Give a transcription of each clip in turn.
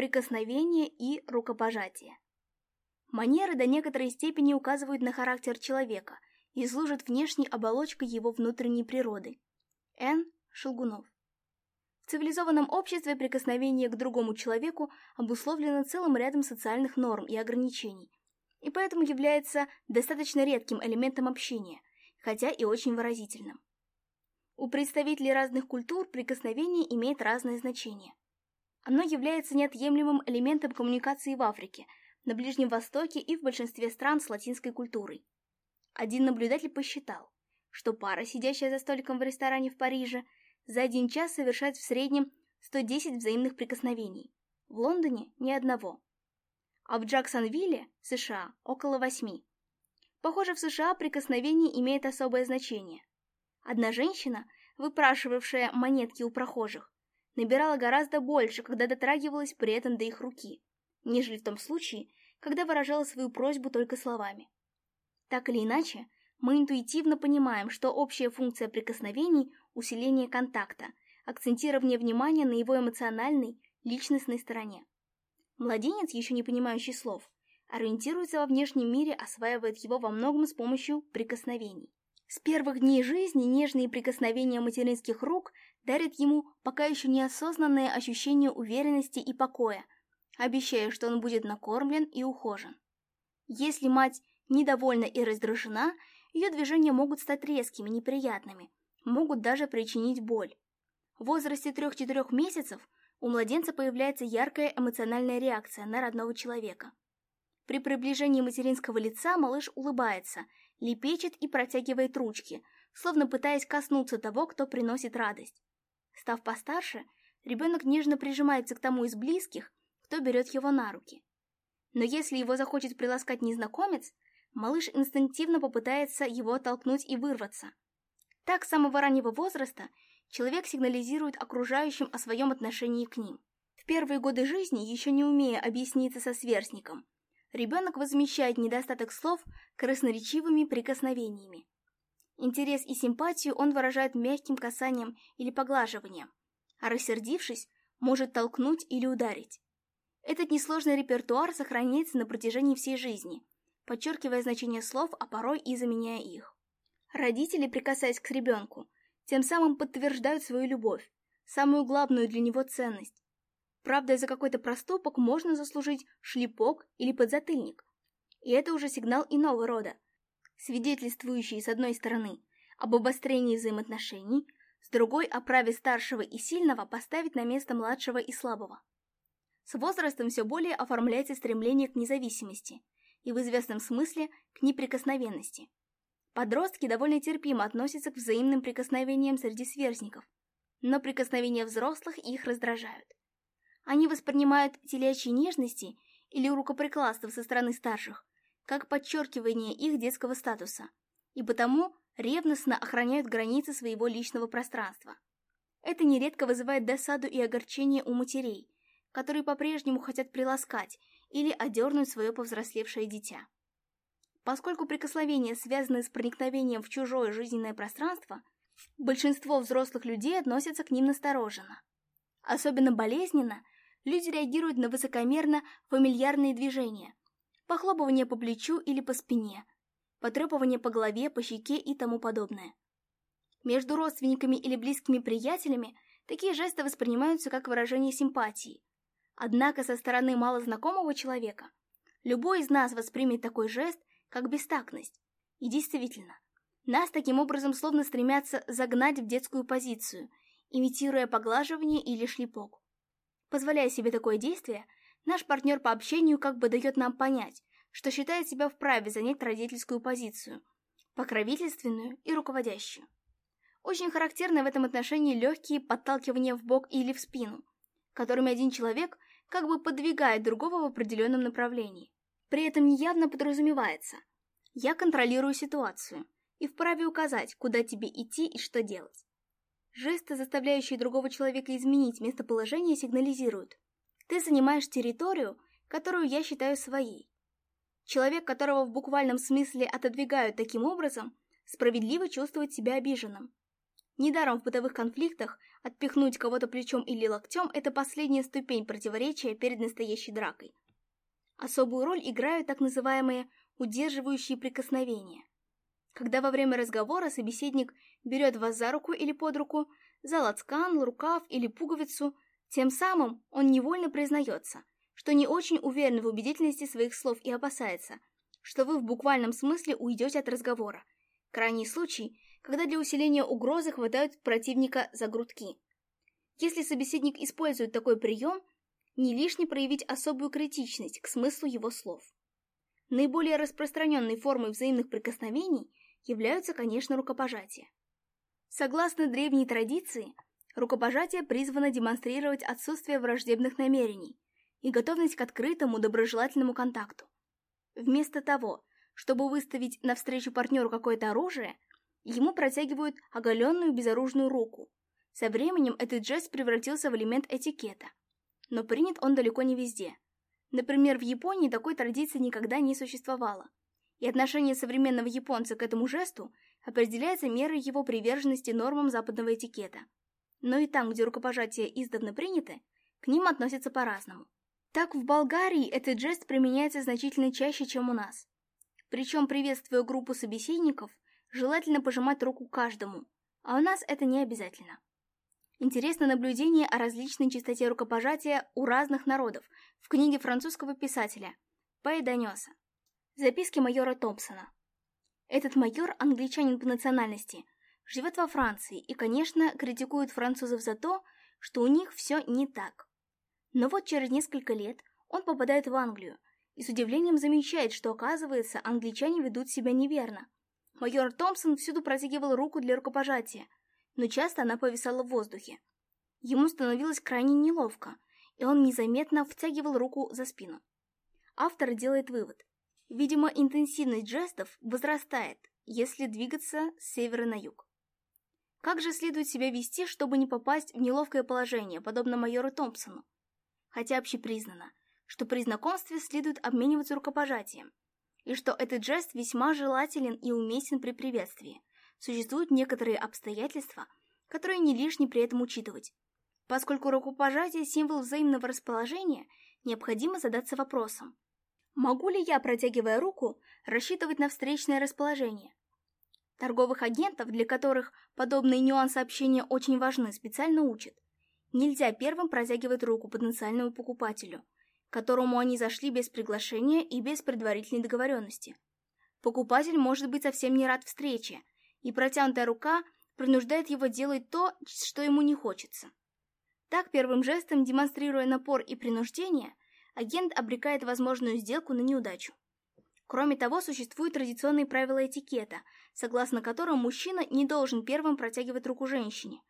прикосновение и рукопожатие. Манеры до некоторой степени указывают на характер человека и служат внешней оболочкой его внутренней природы. Н. Шелгунов. В цивилизованном обществе прикосновение к другому человеку обусловлено целым рядом социальных норм и ограничений, и поэтому является достаточно редким элементом общения, хотя и очень выразительным. У представителей разных культур прикосновение имеет разное значение. Оно является неотъемлемым элементом коммуникации в Африке, на Ближнем Востоке и в большинстве стран с латинской культурой. Один наблюдатель посчитал, что пара, сидящая за столиком в ресторане в Париже, за один час совершает в среднем 110 взаимных прикосновений. В Лондоне – ни одного. А в Джексонвилле, США, около восьми. Похоже, в США прикосновение имеет особое значение. Одна женщина, выпрашивавшая монетки у прохожих, набирала гораздо больше, когда дотрагивалась при этом до их руки, нежели в том случае, когда выражала свою просьбу только словами. Так или иначе, мы интуитивно понимаем, что общая функция прикосновений – усиление контакта, акцентирование внимания на его эмоциональной, личностной стороне. Младенец, еще не понимающий слов, ориентируется во внешнем мире, осваивает его во многом с помощью прикосновений. С первых дней жизни нежные прикосновения материнских рук дарит ему пока еще неосознанное ощущение уверенности и покоя, обещая, что он будет накормлен и ухожен. Если мать недовольна и раздражена, ее движения могут стать резкими, неприятными, могут даже причинить боль. В возрасте 3-4 месяцев у младенца появляется яркая эмоциональная реакция на родного человека. При приближении материнского лица малыш улыбается, лепечет и протягивает ручки, словно пытаясь коснуться того, кто приносит радость. Став постарше, ребенок нежно прижимается к тому из близких, кто берет его на руки. Но если его захочет приласкать незнакомец, малыш инстинктивно попытается его оттолкнуть и вырваться. Так с самого раннего возраста человек сигнализирует окружающим о своем отношении к ним. В первые годы жизни, еще не умея объясниться со сверстником, ребенок возмещает недостаток слов красноречивыми прикосновениями. Интерес и симпатию он выражает мягким касанием или поглаживанием, а рассердившись, может толкнуть или ударить. Этот несложный репертуар сохраняется на протяжении всей жизни, подчеркивая значение слов, а порой и заменяя их. Родители, прикасаясь к ребенку, тем самым подтверждают свою любовь, самую главную для него ценность. Правда, за какой-то проступок можно заслужить шлепок или подзатыльник. И это уже сигнал иного рода – свидетельствующие, с одной стороны, об обострении взаимоотношений, с другой – о праве старшего и сильного поставить на место младшего и слабого. С возрастом все более оформляется стремление к независимости и в известном смысле к неприкосновенности. Подростки довольно терпимо относятся к взаимным прикосновениям среди сверстников, но прикосновения взрослых их раздражают. Они воспринимают телячьи нежности или рукоприкладство со стороны старших как подчеркивание их детского статуса, и потому ревностно охраняют границы своего личного пространства. Это нередко вызывает досаду и огорчение у матерей, которые по-прежнему хотят приласкать или одернуть свое повзрослевшее дитя. Поскольку прикосновения связаны с проникновением в чужое жизненное пространство, большинство взрослых людей относятся к ним настороженно. Особенно болезненно люди реагируют на высокомерно фамильярные движения, похлопывание по плечу или по спине, потрепывание по голове, по щеке и тому подобное. Между родственниками или близкими приятелями такие жесты воспринимаются как выражение симпатии. Однако со стороны малознакомого человека любой из нас воспримет такой жест, как бестактность. И действительно, нас таким образом словно стремятся загнать в детскую позицию, имитируя поглаживание или шлепок. Позволяя себе такое действие – Наш партнер по общению как бы дает нам понять, что считает себя вправе занять родительскую позицию, покровительственную и руководящую. Очень характерны в этом отношении легкие подталкивания в бок или в спину, которыми один человек как бы подвигает другого в определенном направлении. При этом неявно подразумевается «я контролирую ситуацию» и вправе указать, куда тебе идти и что делать. Жесты, заставляющие другого человека изменить местоположение, сигнализируют – ты занимаешь территорию, которую я считаю своей. Человек, которого в буквальном смысле отодвигают таким образом, справедливо чувствует себя обиженным. Недаром в бытовых конфликтах отпихнуть кого-то плечом или локтем – это последняя ступень противоречия перед настоящей дракой. Особую роль играют так называемые удерживающие прикосновения. Когда во время разговора собеседник берет вас за руку или под руку, за лацкан, рукав или пуговицу – тем самым он невольно признается, что не очень уверен в убедительности своих слов и опасается, что вы в буквальном смысле уйдете от разговора. Крайний случай, когда для усиления угрозы хватают противника за грудки. Если собеседник использует такой прием, не лишне проявить особую критичность к смыслу его слов. Наиболее распространенной формой взаимных прикосновений являются, конечно, рукопожатия. Согласно древней традиции – Рукопожатие призвано демонстрировать отсутствие враждебных намерений и готовность к открытому доброжелательному контакту. Вместо того, чтобы выставить навстречу партнеру какое-то оружие, ему протягивают оголенную безоружную руку. Со временем этот жест превратился в элемент этикета. Но принят он далеко не везде. Например, в Японии такой традиции никогда не существовало. И отношение современного японца к этому жесту определяется мерой его приверженности нормам западного этикета – но и там, где рукопожатия издавна приняты, к ним относятся по-разному. Так, в Болгарии этот жест применяется значительно чаще, чем у нас. Причем, приветствуя группу собеседников, желательно пожимать руку каждому, а у нас это не обязательно. Интересно наблюдение о различной частоте рукопожатия у разных народов в книге французского писателя Пэй Данёса. Записки майора Томпсона. Этот майор, англичанин по национальности, живет во Франции и, конечно, критикует французов за то, что у них все не так. Но вот через несколько лет он попадает в Англию и с удивлением замечает, что, оказывается, англичане ведут себя неверно. Майор Томпсон всюду протягивал руку для рукопожатия, но часто она повисала в воздухе. Ему становилось крайне неловко, и он незаметно втягивал руку за спину. Автор делает вывод. Видимо, интенсивность жестов возрастает, если двигаться с севера на юг. Как же следует себя вести, чтобы не попасть в неловкое положение, подобно майору Томпсону? Хотя общепризнано, что при знакомстве следует обмениваться рукопожатием, и что этот жест весьма желателен и уместен при приветствии. Существуют некоторые обстоятельства, которые не лишне при этом учитывать. Поскольку рукопожатие – символ взаимного расположения, необходимо задаться вопросом. Могу ли я, протягивая руку, рассчитывать на встречное расположение? Торговых агентов, для которых подобные нюансы общения очень важны, специально учат. Нельзя первым протягивать руку потенциальному покупателю, которому они зашли без приглашения и без предварительной договоренности. Покупатель может быть совсем не рад встрече, и протянутая рука принуждает его делать то, что ему не хочется. Так, первым жестом, демонстрируя напор и принуждение, агент обрекает возможную сделку на неудачу. Кроме того, существуют традиционные правила этикета, согласно которым мужчина не должен первым протягивать руку женщине.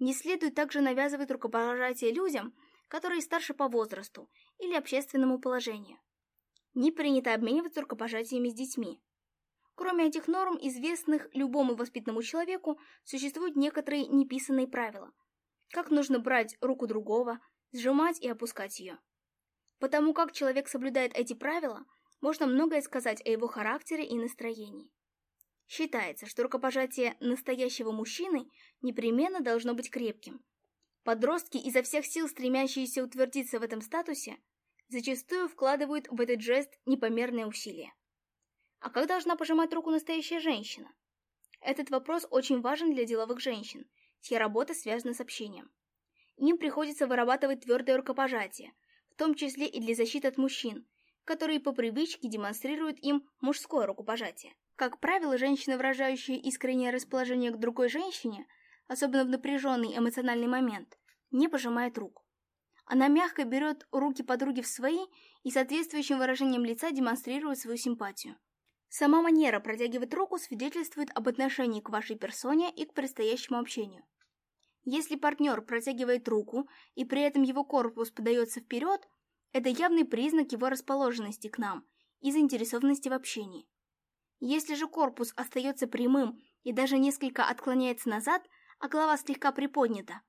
Не следует также навязывать рукопожатие людям, которые старше по возрасту или общественному положению. Не принято обмениваться рукопожатиями с детьми. Кроме этих норм, известных любому воспитанному человеку, существуют некоторые неписанные правила. Как нужно брать руку другого, сжимать и опускать ее. Потому как человек соблюдает эти правила – можно многое сказать о его характере и настроении. Считается, что рукопожатие настоящего мужчины непременно должно быть крепким. Подростки, изо всех сил стремящиеся утвердиться в этом статусе, зачастую вкладывают в этот жест непомерные усилия. А как должна пожимать руку настоящая женщина? Этот вопрос очень важен для деловых женщин, чья работа связана с общением. Им приходится вырабатывать твердое рукопожатие, в том числе и для защиты от мужчин, которые по привычке демонстрируют им мужское рукопожатие. Как правило, женщины, выражающие искреннее расположение к другой женщине, особенно в напряженный эмоциональный момент, не пожимает рук. Она мягко берет руки подруги в свои и соответствующим выражением лица демонстрирует свою симпатию. Сама манера протягивать руку свидетельствует об отношении к вашей персоне и к предстоящему общению. Если партнер протягивает руку и при этом его корпус подается вперед – это явный признак его расположенности к нам и заинтересованности в общении. Если же корпус остается прямым и даже несколько отклоняется назад, а голова слегка приподнята,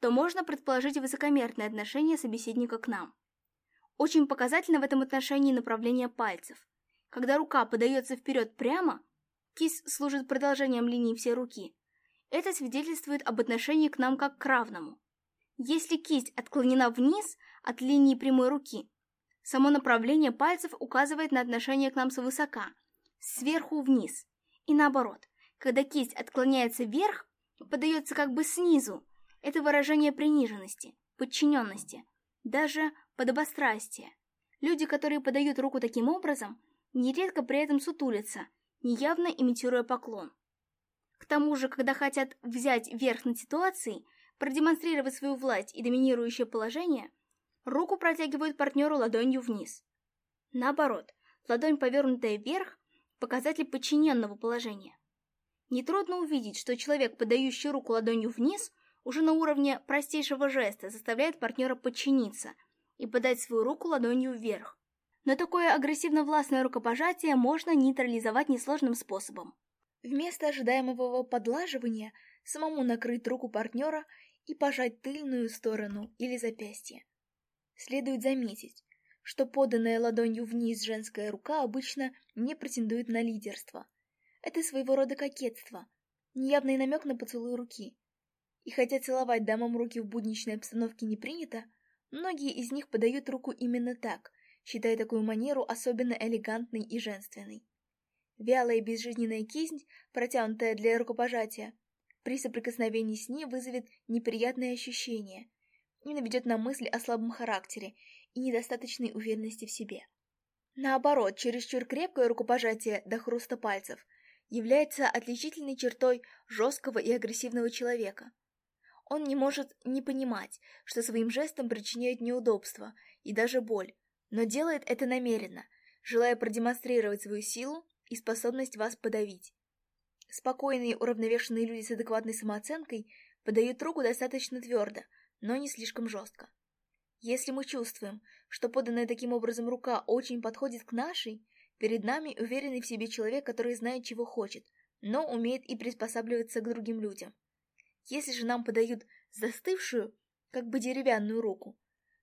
то можно предположить высокомерное отношение собеседника к нам. Очень показательно в этом отношении направление пальцев. Когда рука подается вперед прямо, кисть служит продолжением линии всей руки. Это свидетельствует об отношении к нам как к равному. Если кисть отклонена вниз, от линии прямой руки. Само направление пальцев указывает на отношение к нам свысока, сверху вниз. И наоборот, когда кисть отклоняется вверх, подается как бы снизу. Это выражение приниженности, подчиненности, даже подобострастия. Люди, которые подают руку таким образом, нередко при этом сутулятся, неявно имитируя поклон. К тому же, когда хотят взять верх над ситуацией, продемонстрировать свою власть и доминирующее положение, Руку протягивают партнеру ладонью вниз. Наоборот, ладонь повернутая вверх – показатель подчиненного положения. Нетрудно увидеть, что человек, подающий руку ладонью вниз, уже на уровне простейшего жеста заставляет партнера подчиниться и подать свою руку ладонью вверх. Но такое агрессивно-властное рукопожатие можно нейтрализовать несложным способом. Вместо ожидаемого подлаживания самому накрыть руку партнера и пожать тыльную сторону или запястье. Следует заметить, что поданная ладонью вниз женская рука обычно не претендует на лидерство. Это своего рода кокетство, неявный намек на поцелуй руки. И хотя целовать дамам руки в будничной обстановке не принято, многие из них подают руку именно так, считая такую манеру особенно элегантной и женственной. Вялая безжизненная кисть, протянутая для рукопожатия, при соприкосновении с ней вызовет неприятное ощущение. – не наведет на мысли о слабом характере и недостаточной уверенности в себе. Наоборот, чересчур крепкое рукопожатие до хруста пальцев является отличительной чертой жесткого и агрессивного человека. Он не может не понимать, что своим жестом причиняет неудобство и даже боль, но делает это намеренно, желая продемонстрировать свою силу и способность вас подавить. Спокойные, уравновешенные люди с адекватной самооценкой подают руку достаточно твердо – но не слишком жестко. Если мы чувствуем, что поданная таким образом рука очень подходит к нашей, перед нами уверенный в себе человек, который знает, чего хочет, но умеет и приспосабливаться к другим людям. Если же нам подают застывшую, как бы деревянную руку,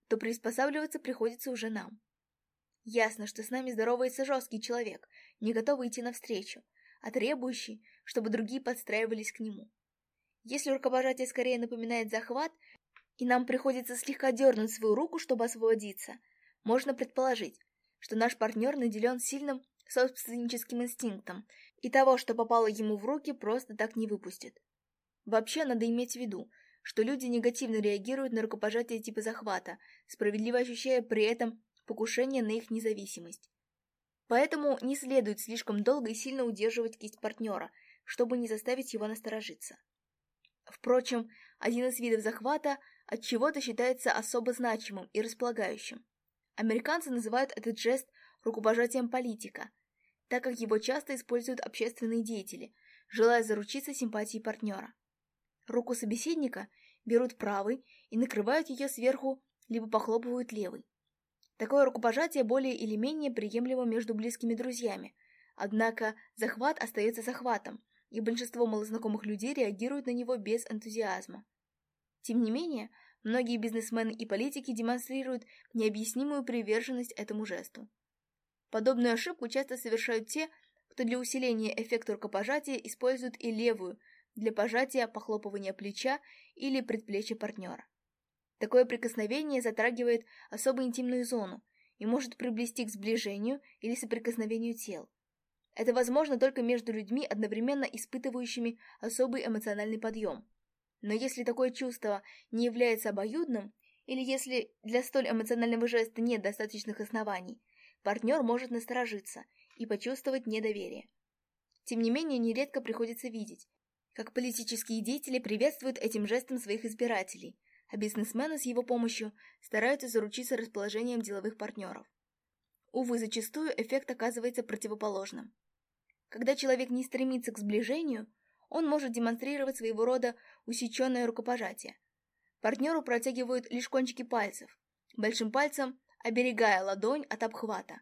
то приспосабливаться приходится уже нам. Ясно, что с нами здоровается жесткий человек, не готовый идти навстречу, а требующий, чтобы другие подстраивались к нему. Если рукопожатие скорее напоминает захват, и нам приходится слегка дернуть свою руку, чтобы освободиться, можно предположить, что наш партнер наделен сильным собственническим инстинктом и того, что попало ему в руки, просто так не выпустит. Вообще надо иметь в виду, что люди негативно реагируют на рукопожатие типа захвата, справедливо ощущая при этом покушение на их независимость. Поэтому не следует слишком долго и сильно удерживать кисть партнера, чтобы не заставить его насторожиться. Впрочем, один из видов захвата от чего-то считается особо значимым и располагающим. Американцы называют этот жест рукопожатием политика, так как его часто используют общественные деятели, желая заручиться симпатией партнера. Руку собеседника берут правой и накрывают ее сверху, либо похлопывают левой. Такое рукопожатие более или менее приемлемо между близкими друзьями, однако захват остается захватом, и большинство малознакомых людей реагируют на него без энтузиазма. Тем не менее, многие бизнесмены и политики демонстрируют необъяснимую приверженность этому жесту. Подобную ошибку часто совершают те, кто для усиления эффекта рукопожатия использует и левую, для пожатия похлопывания плеча или предплечья партнера. Такое прикосновение затрагивает особо интимную зону и может приблизить к сближению или соприкосновению тел. Это возможно только между людьми, одновременно испытывающими особый эмоциональный подъем – но если такое чувство не является обоюдным, или если для столь эмоционального жеста нет достаточных оснований, партнер может насторожиться и почувствовать недоверие. Тем не менее, нередко приходится видеть, как политические деятели приветствуют этим жестом своих избирателей, а бизнесмены с его помощью стараются заручиться расположением деловых партнеров. Увы, зачастую эффект оказывается противоположным. Когда человек не стремится к сближению – он может демонстрировать своего рода усеченное рукопожатие. Партнеру протягивают лишь кончики пальцев, большим пальцем оберегая ладонь от обхвата.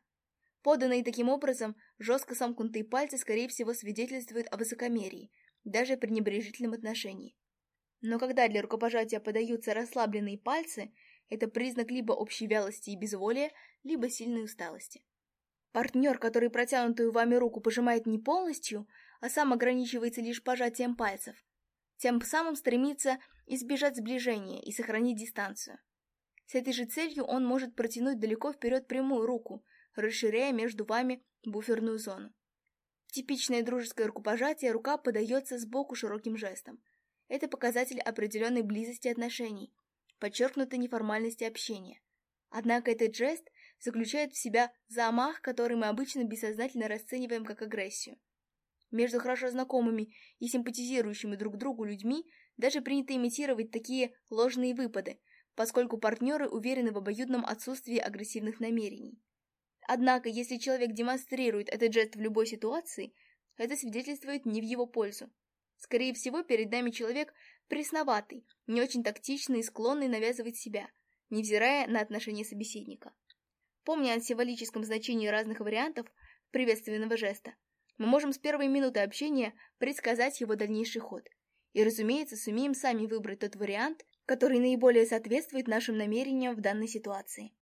Поданные таким образом, жестко сомкнутые пальцы, скорее всего, свидетельствуют о высокомерии, даже пренебрежительном отношении. Но когда для рукопожатия подаются расслабленные пальцы, это признак либо общей вялости и безволия, либо сильной усталости. Партнер, который протянутую вами руку пожимает не полностью, а сам ограничивается лишь пожатием пальцев. Тем самым стремится избежать сближения и сохранить дистанцию. С этой же целью он может протянуть далеко вперед прямую руку, расширяя между вами буферную зону. Типичное дружеское рукопожатие рука подается сбоку широким жестом. Это показатель определенной близости отношений, подчеркнутой неформальности общения. Однако этот жест заключает в себя замах, который мы обычно бессознательно расцениваем как агрессию. Между хорошо знакомыми и симпатизирующими друг другу людьми даже принято имитировать такие ложные выпады, поскольку партнеры уверены в обоюдном отсутствии агрессивных намерений. Однако, если человек демонстрирует этот жест в любой ситуации, это свидетельствует не в его пользу. Скорее всего, перед нами человек пресноватый, не очень тактичный и склонный навязывать себя, невзирая на отношение собеседника. Помня о символическом значении разных вариантов приветственного жеста, мы можем с первой минуты общения предсказать его дальнейший ход. И, разумеется, сумеем сами выбрать тот вариант, который наиболее соответствует нашим намерениям в данной ситуации.